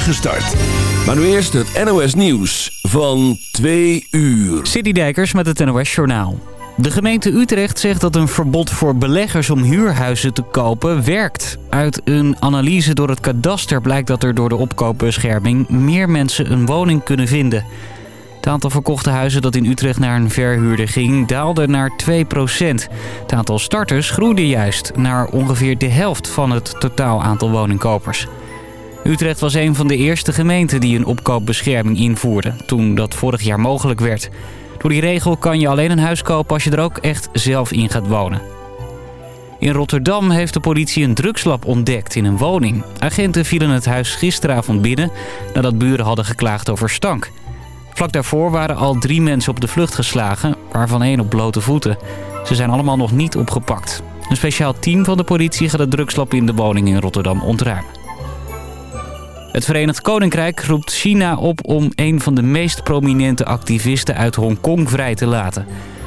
start. Maar nu eerst het NOS Nieuws van 2 uur. Citydijkers met het NOS Journaal. De gemeente Utrecht zegt dat een verbod voor beleggers om huurhuizen te kopen werkt. Uit een analyse door het kadaster blijkt dat er door de opkoopbescherming meer mensen een woning kunnen vinden. Het aantal verkochte huizen dat in Utrecht naar een verhuurder ging daalde naar 2% Het aantal starters groeide juist naar ongeveer de helft van het totaal aantal woningkopers. Utrecht was een van de eerste gemeenten die een opkoopbescherming invoerde... toen dat vorig jaar mogelijk werd. Door die regel kan je alleen een huis kopen als je er ook echt zelf in gaat wonen. In Rotterdam heeft de politie een drugslab ontdekt in een woning. Agenten vielen het huis gisteravond binnen nadat buren hadden geklaagd over stank. Vlak daarvoor waren al drie mensen op de vlucht geslagen, waarvan één op blote voeten. Ze zijn allemaal nog niet opgepakt. Een speciaal team van de politie gaat het drugslab in de woning in Rotterdam ontruimen. Het Verenigd Koninkrijk roept China op om een van de meest prominente activisten uit Hongkong vrij te laten.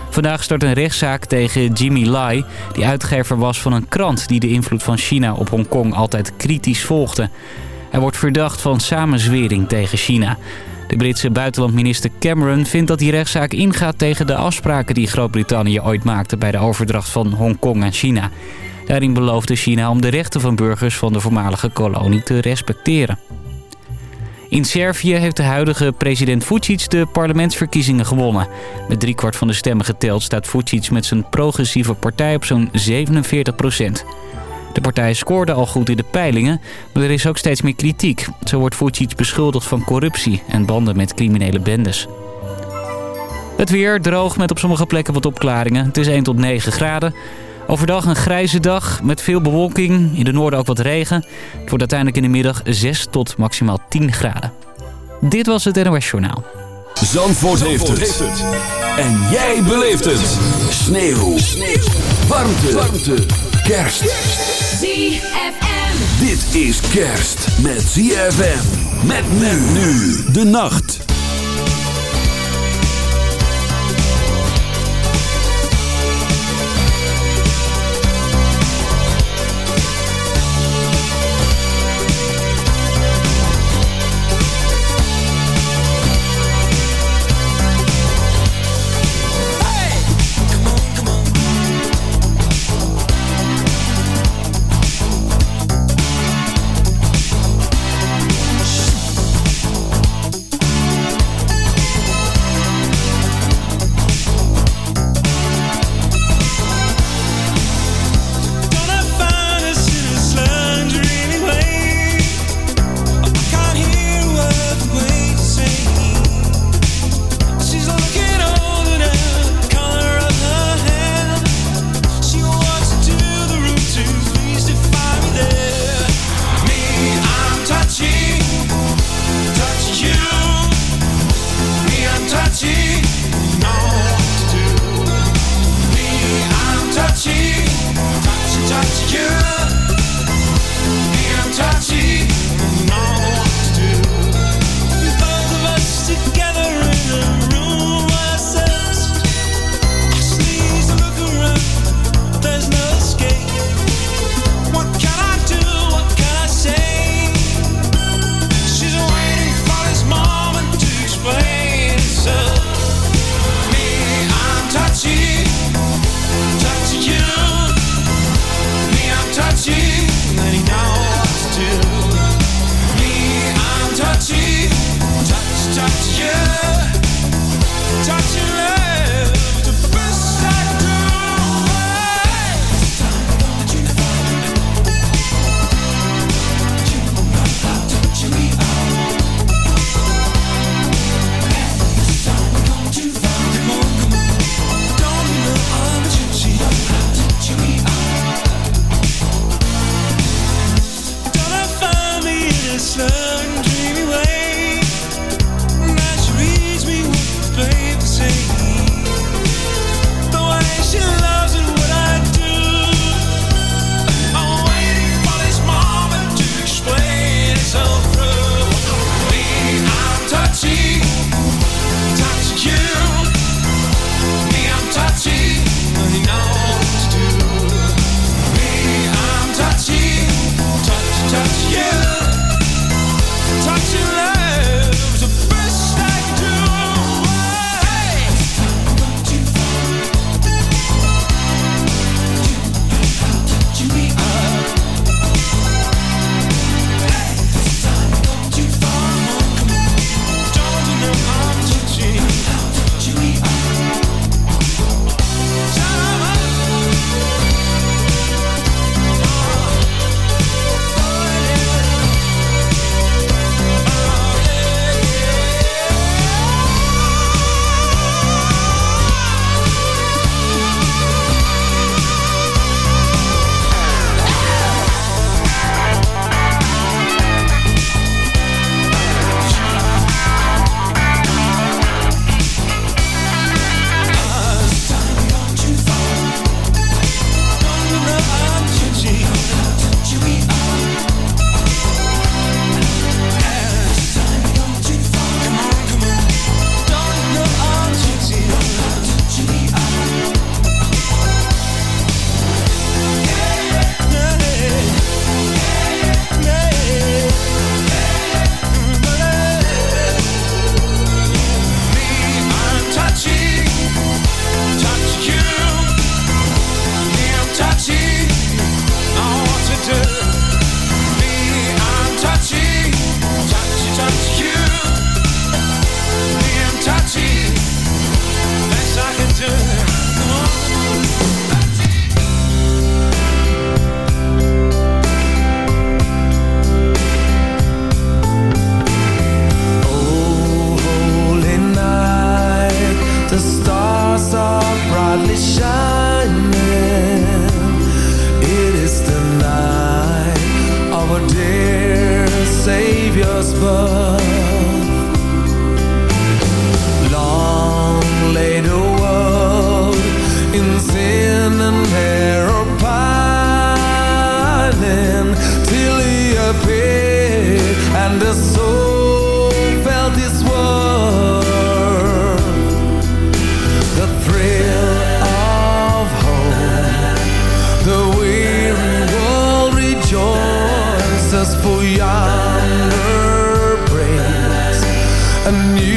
Vandaag start een rechtszaak tegen Jimmy Lai, die uitgever was van een krant die de invloed van China op Hongkong altijd kritisch volgde. Hij wordt verdacht van samenzwering tegen China. De Britse buitenlandminister Cameron vindt dat die rechtszaak ingaat tegen de afspraken die Groot-Brittannië ooit maakte bij de overdracht van Hongkong aan China. Daarin beloofde China om de rechten van burgers van de voormalige kolonie te respecteren. In Servië heeft de huidige president Vucic de parlementsverkiezingen gewonnen. Met driekwart van de stemmen geteld staat Vucic met zijn progressieve partij op zo'n 47 procent. De partij scoorde al goed in de peilingen, maar er is ook steeds meer kritiek. Zo wordt Vucic beschuldigd van corruptie en banden met criminele bendes. Het weer droog met op sommige plekken wat opklaringen. Het is 1 tot 9 graden. Overdag een grijze dag met veel bewolking. In de noorden ook wat regen. Het wordt uiteindelijk in de middag 6 tot maximaal 10 graden. Dit was het NOS Journaal. Zandvoort, heeft, het. En jij beleeft het. Sneeuw. Sneeuw. Warmte. Warmte. Kerst. ZFM. Dit is kerst met ZFM. Met men nu de nacht. a new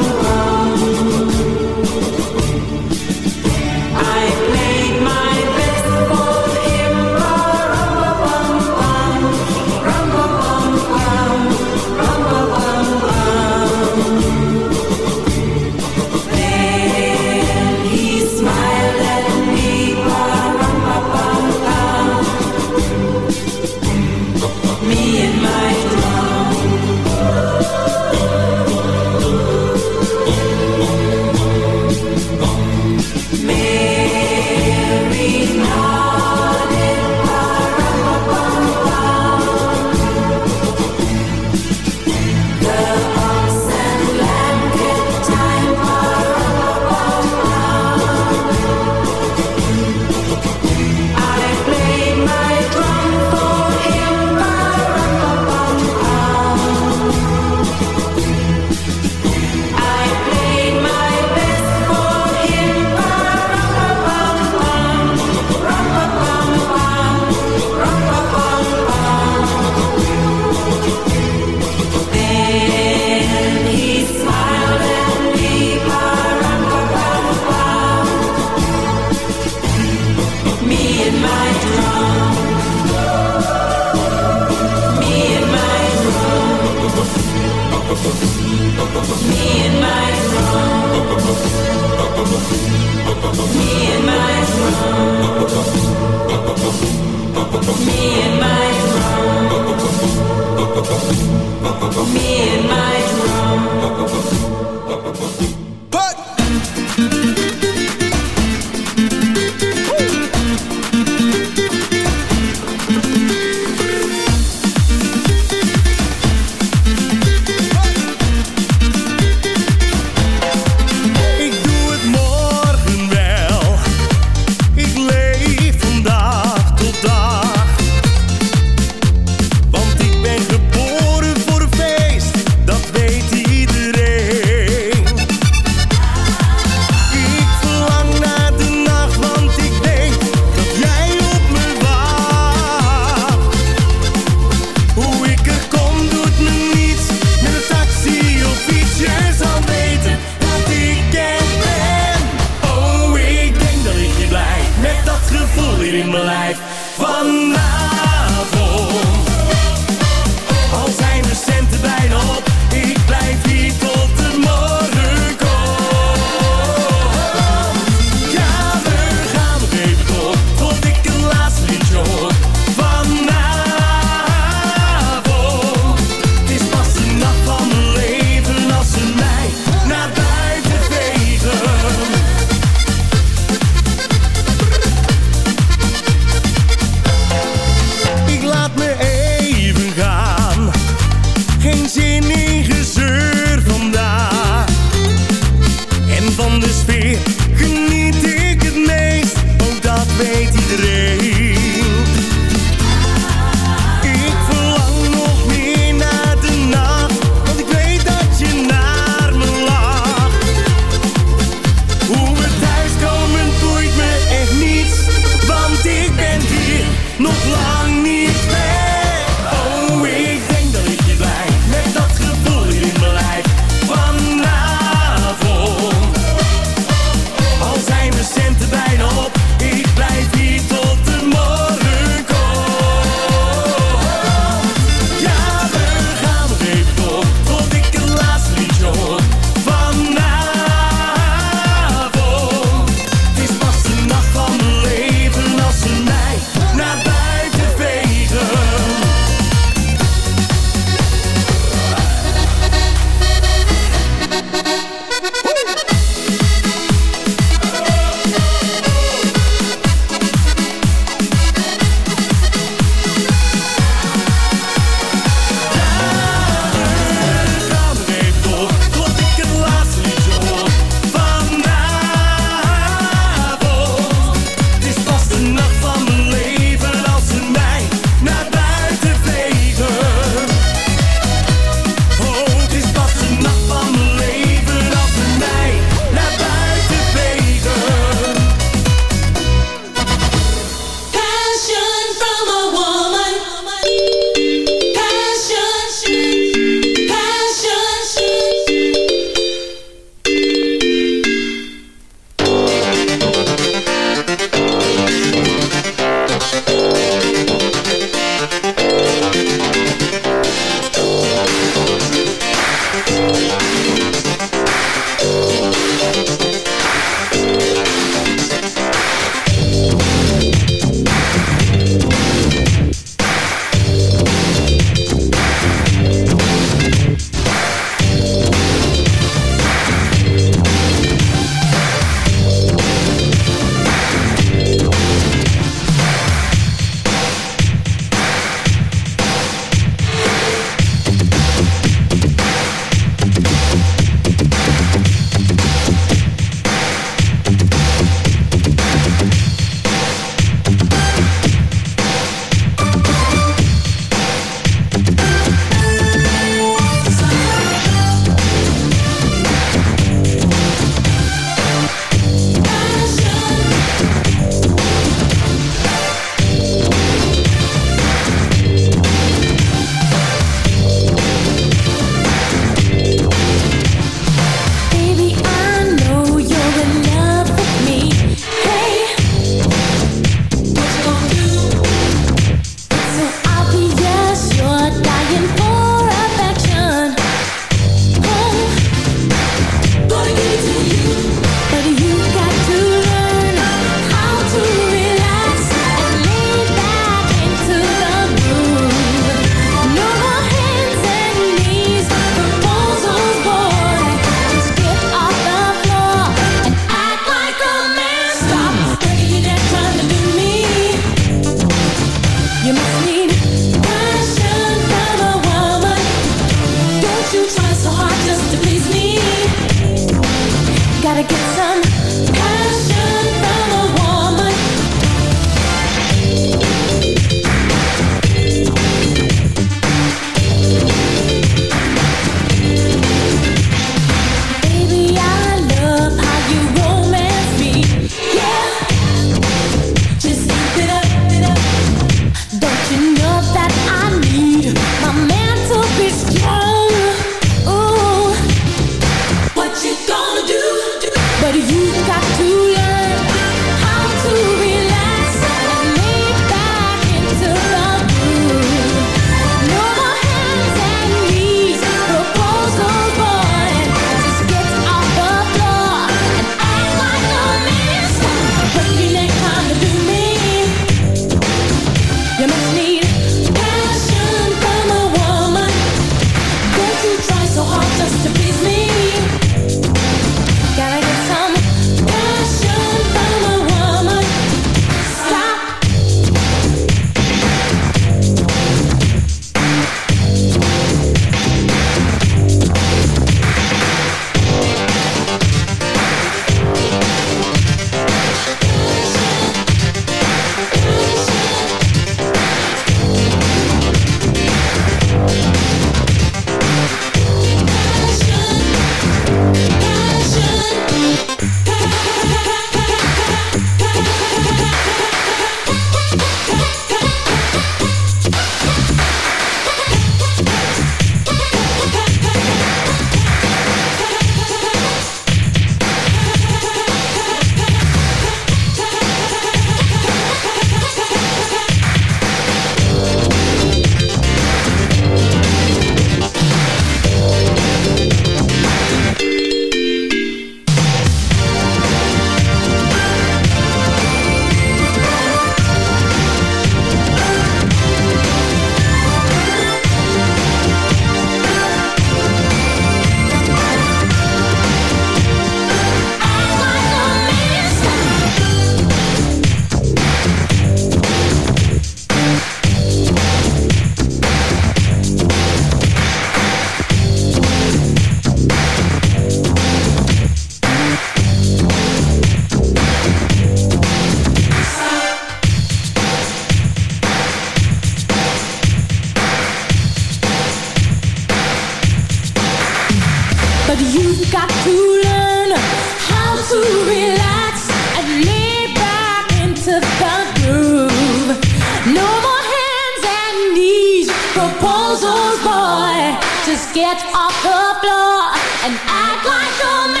Puzzles, boy. Just get off the floor and act like a man.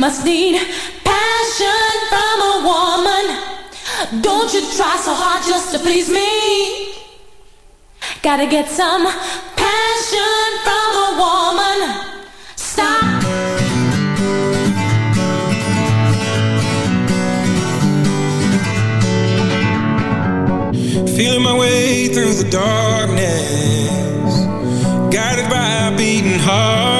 must need passion from a woman. Don't you try so hard just to please me. Gotta get some passion from a woman. Stop. Feeling my way through the darkness, guided by a beating heart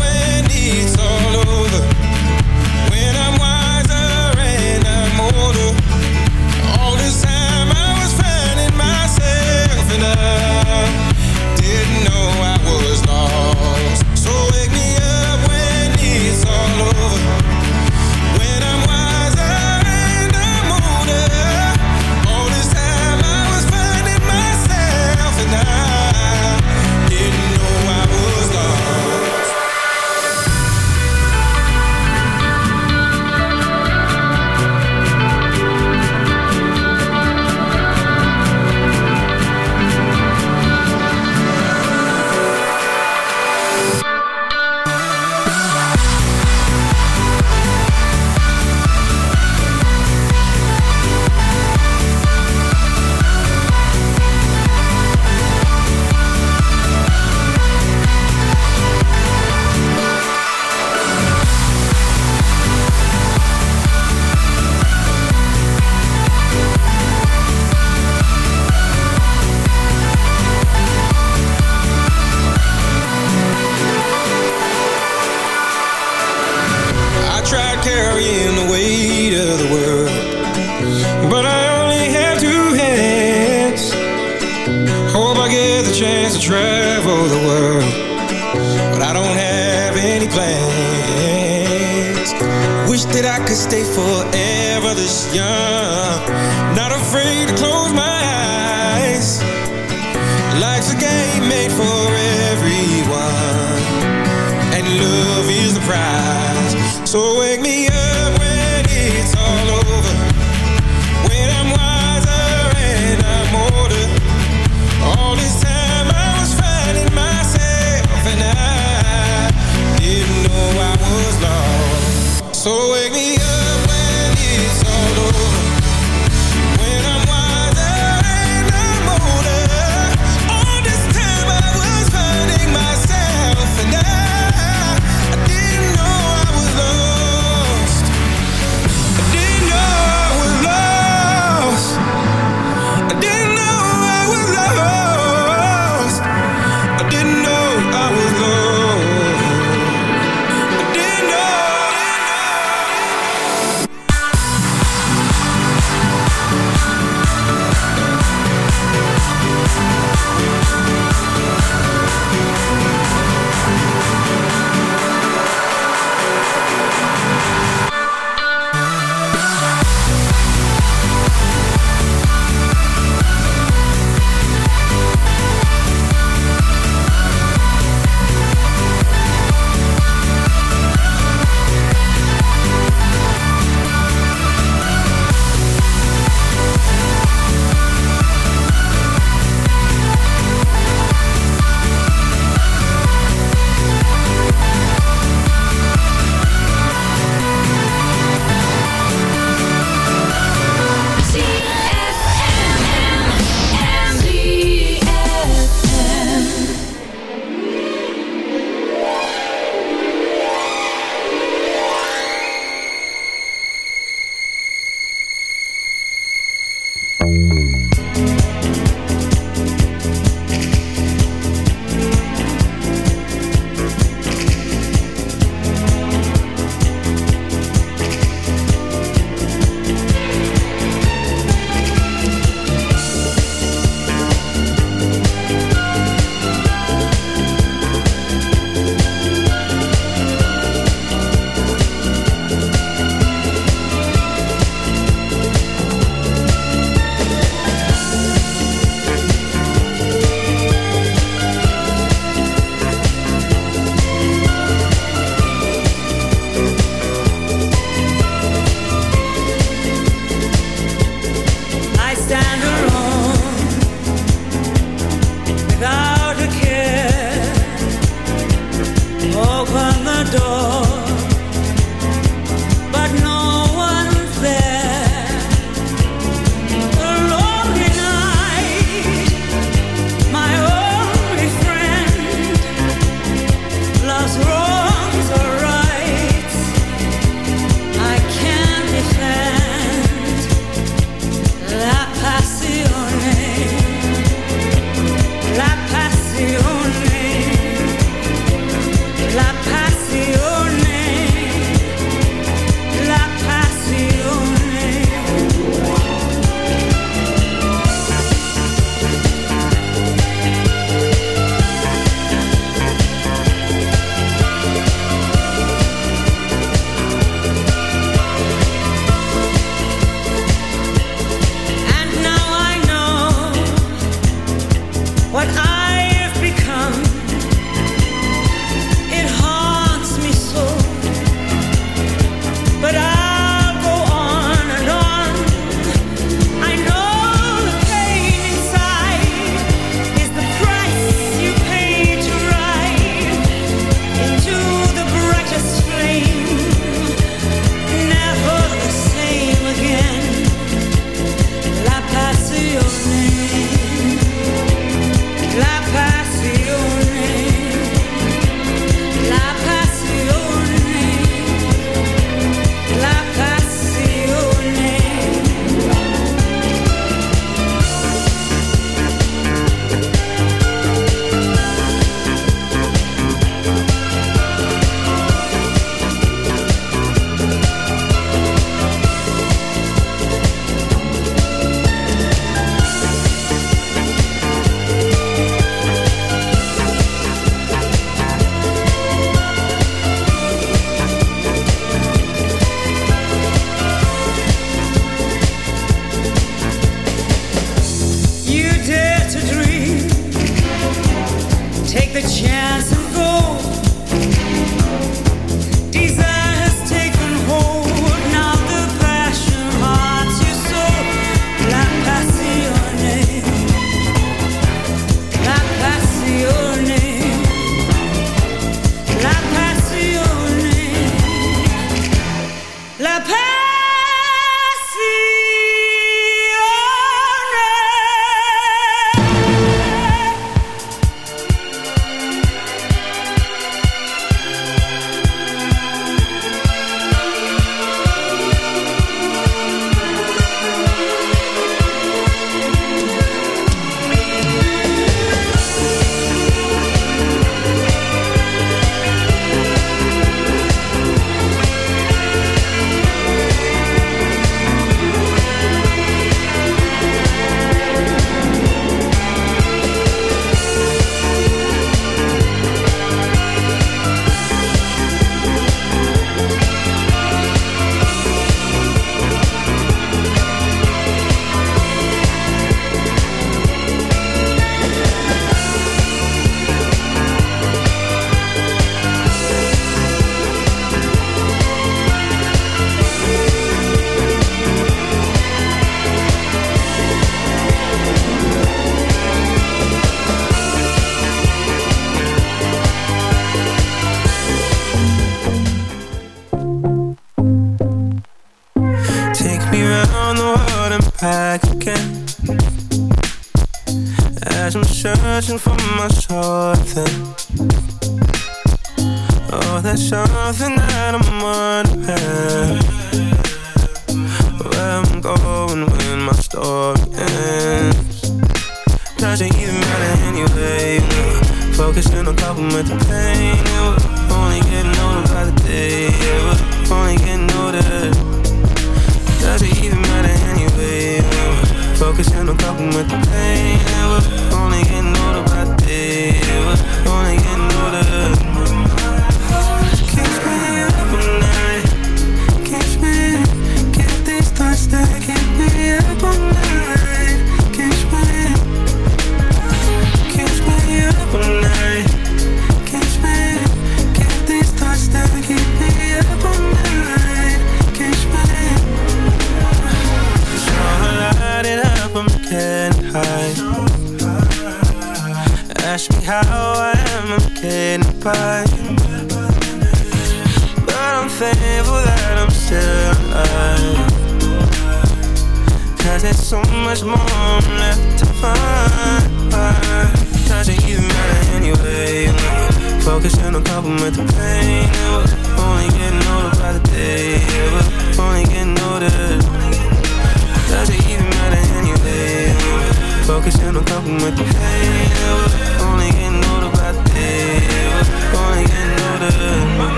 Focusing on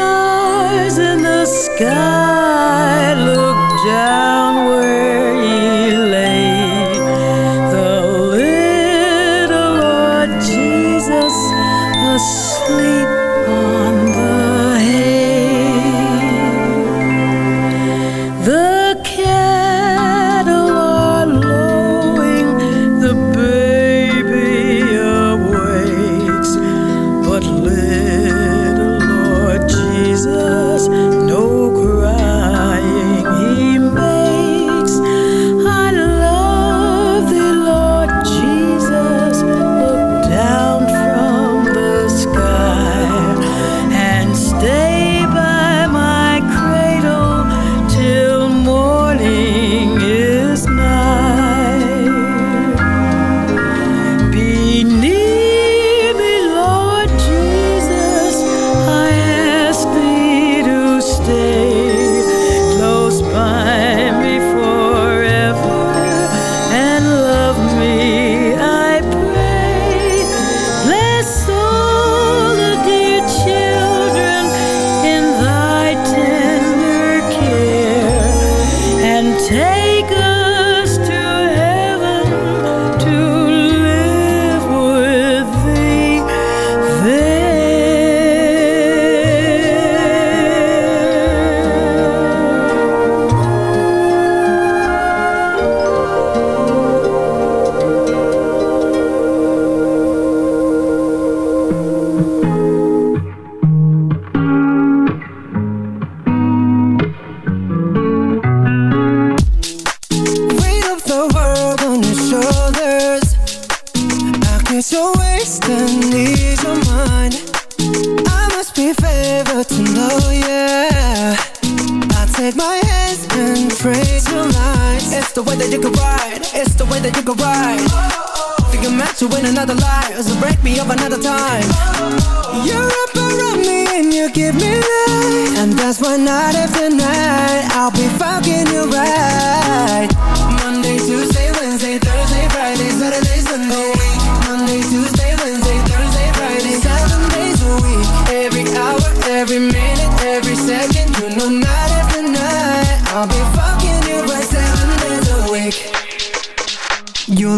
stars in the sky look down where destiny's your mind I must be favored to know, yeah. I take my hands and praise your lies It's the way that you can ride. It's the way that you can ride. Oh, oh, Think I'm meant to win another life? So break me up another time. Oh, You're up around me and you give me life. And that's why night after night I'll be fucking you right. Monday, Tuesday, Wednesday, Thursday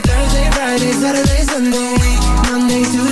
Thursday, Friday, Saturday, Sunday. Monday, Tuesday,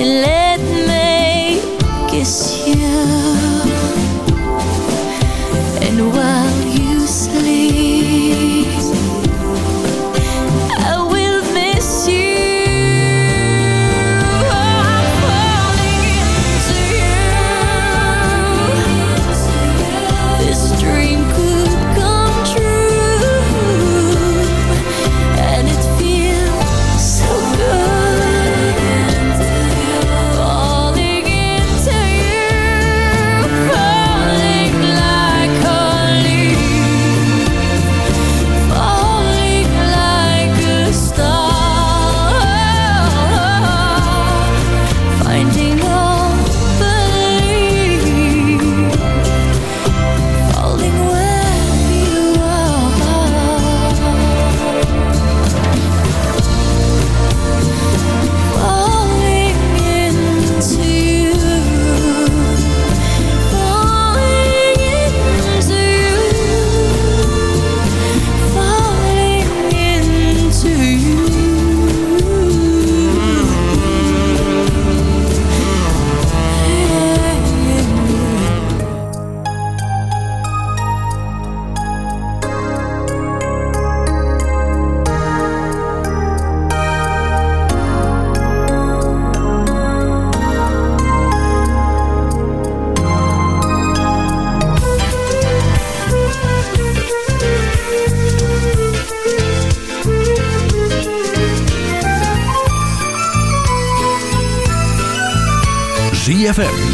Let.